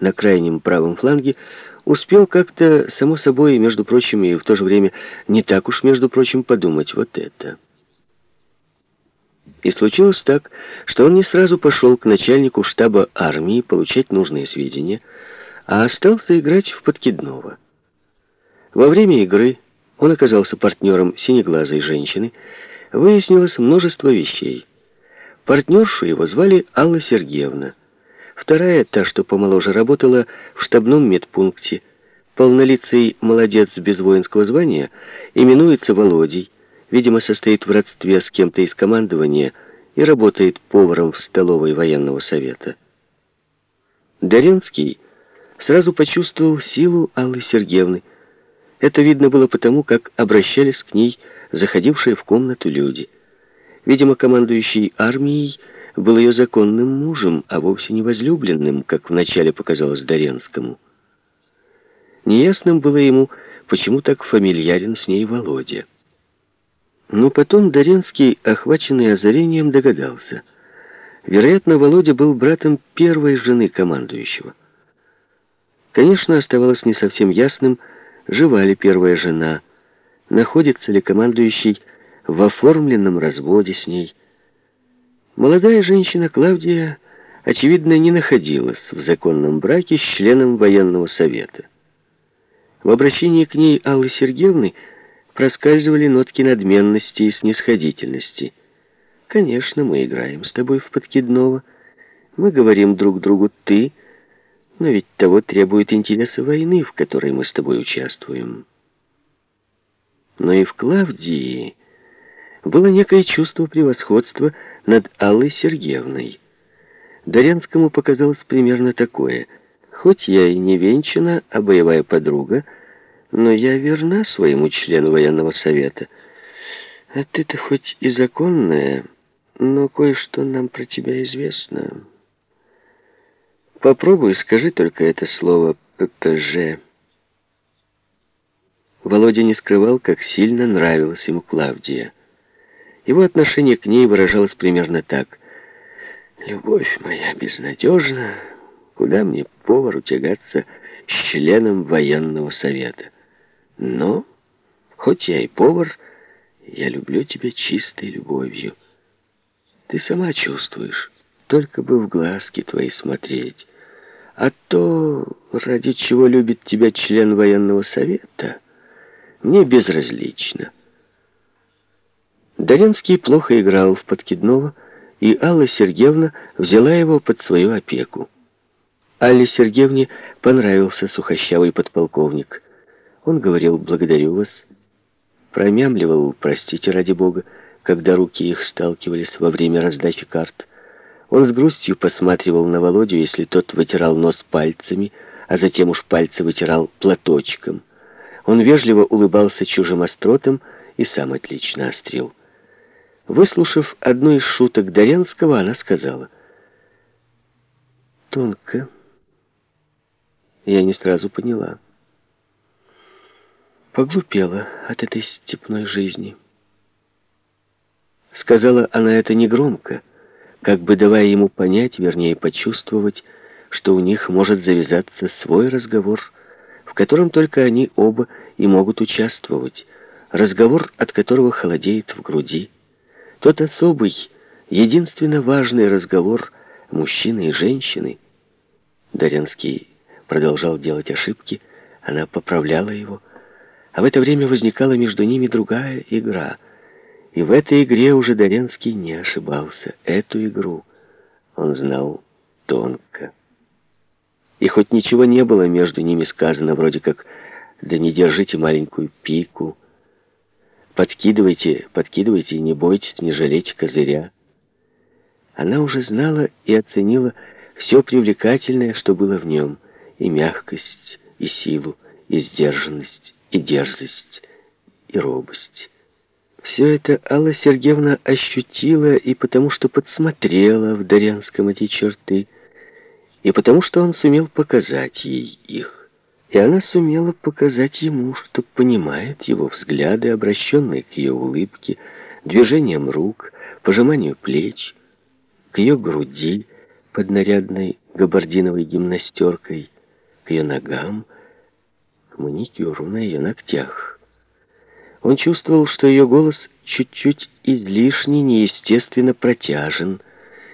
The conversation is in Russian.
на крайнем правом фланге, успел как-то, само собой, между прочим, и в то же время не так уж, между прочим, подумать вот это. И случилось так, что он не сразу пошел к начальнику штаба армии получать нужные сведения, а остался играть в подкидного. Во время игры он оказался партнером синеглазой женщины, выяснилось множество вещей. Партнершу его звали Алла Сергеевна. Вторая, та, что помоложе, работала в штабном медпункте. Полнолицый молодец без воинского звания именуется Володей, видимо, состоит в родстве с кем-то из командования и работает поваром в столовой военного совета. Доренский сразу почувствовал силу Аллы Сергеевны. Это видно было потому, как обращались к ней заходившие в комнату люди. Видимо, командующий армией был ее законным мужем, а вовсе не возлюбленным, как вначале показалось Доренскому. Неясным было ему, почему так фамильярен с ней Володя. Но потом Доренский, охваченный озарением, догадался. Вероятно, Володя был братом первой жены командующего. Конечно, оставалось не совсем ясным, жива ли первая жена, находится ли командующий в оформленном разводе с ней. Молодая женщина Клавдия, очевидно, не находилась в законном браке с членом военного совета. В обращении к ней Аллы Сергеевны проскальзывали нотки надменности и снисходительности. «Конечно, мы играем с тобой в подкидного. Мы говорим друг другу «ты», но ведь того требует интересы войны, в которой мы с тобой участвуем». Но и в Клавдии было некое чувство превосходства над Аллой Сергеевной. Дорянскому показалось примерно такое. Хоть я и не венчана, а боевая подруга, но я верна своему члену военного совета. А ты-то хоть и законная, но кое-что нам про тебя известно. Попробуй, скажи только это слово «ППЖ». Володя не скрывал, как сильно нравилась ему Клавдия. Его отношение к ней выражалось примерно так. «Любовь моя безнадежна, куда мне повару тягаться с членом военного совета? Но, хоть я и повар, я люблю тебя чистой любовью. Ты сама чувствуешь, только бы в глазки твои смотреть. А то, ради чего любит тебя член военного совета, мне безразлично». Доренский плохо играл в подкидного, и Алла Сергеевна взяла его под свою опеку. Алле Сергеевне понравился сухощавый подполковник. Он говорил «благодарю вас», промямливал «простите ради бога», когда руки их сталкивались во время раздачи карт. Он с грустью посматривал на Володю, если тот вытирал нос пальцами, а затем уж пальцы вытирал платочком. Он вежливо улыбался чужим остротам и сам отлично острил. Выслушав одну из шуток Доренского, она сказала. «Тонко. Я не сразу поняла. Поглупела от этой степной жизни». Сказала она это негромко, как бы давая ему понять, вернее, почувствовать, что у них может завязаться свой разговор, в котором только они оба и могут участвовать, разговор, от которого холодеет в груди, тот особый, единственно важный разговор мужчины и женщины. Дорянский продолжал делать ошибки, она поправляла его, а в это время возникала между ними другая игра. И в этой игре уже Дорянский не ошибался. Эту игру он знал тонко. И хоть ничего не было между ними сказано, вроде как «да не держите маленькую пику», Подкидывайте, подкидывайте, не бойтесь, не жалейте козыря. Она уже знала и оценила все привлекательное, что было в нем, и мягкость, и силу, и сдержанность, и дерзость, и робость. Все это Алла Сергеевна ощутила и потому, что подсмотрела в Дарянском эти черты, и потому, что он сумел показать ей их и она сумела показать ему, что понимает его взгляды, обращенные к ее улыбке, движением рук, пожиманию плеч, к ее груди под нарядной габардиновой гимнастеркой, к ее ногам, к маникюру на ее ногтях. Он чувствовал, что ее голос чуть-чуть излишне неестественно протяжен,